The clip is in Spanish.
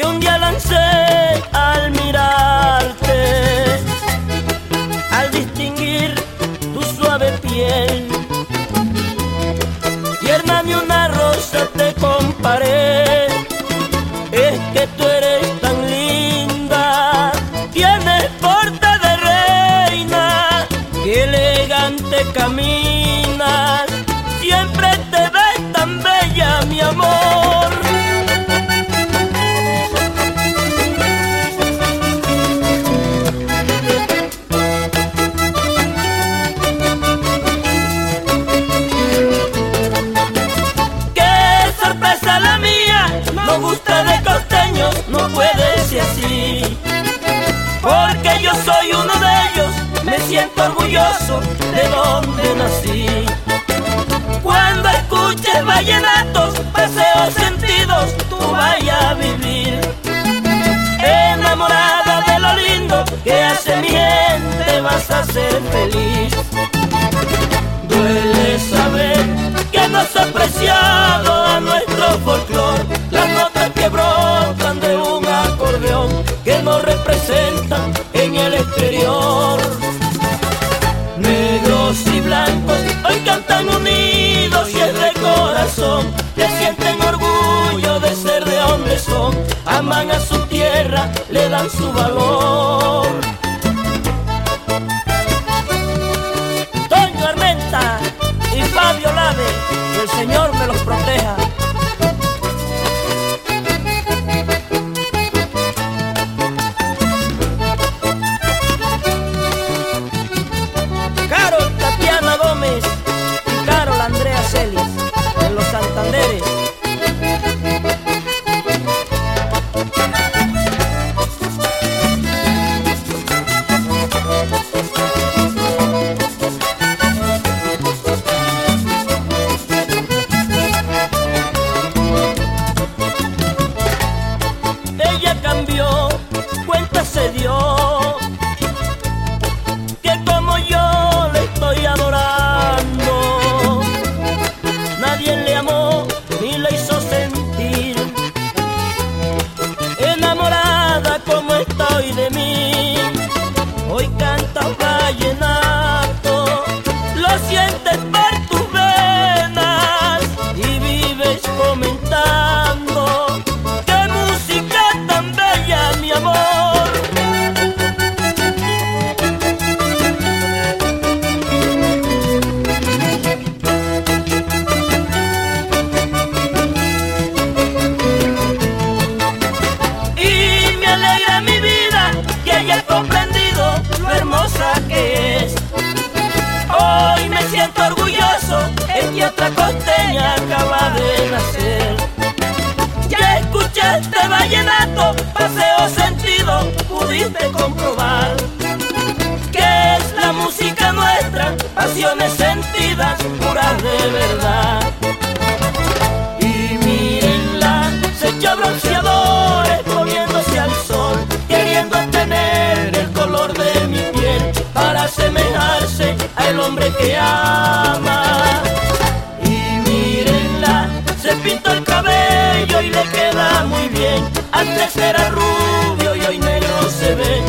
que un día lancé al mirarte, al distinguir tu suave piel. Tierna de una rosa te comparé. orgulloso de donde nací. Cuando escuches vallenatos, paseos sentidos, tú vayas a vivir. Enamorada de lo lindo que hace mi gente, vas a ser feliz. Duele saber que no se ha apreciado a nuestro folclor, las notas quebró. le dan su valor. pasiones sentidas, puras de verdad. Y mírenla, se echa bronceadores poniéndose al sol, queriendo tener el color de mi piel para asemejarse al hombre que ama. Y mírenla, se pintó el cabello y le queda muy bien, antes era rubio y hoy negro se ve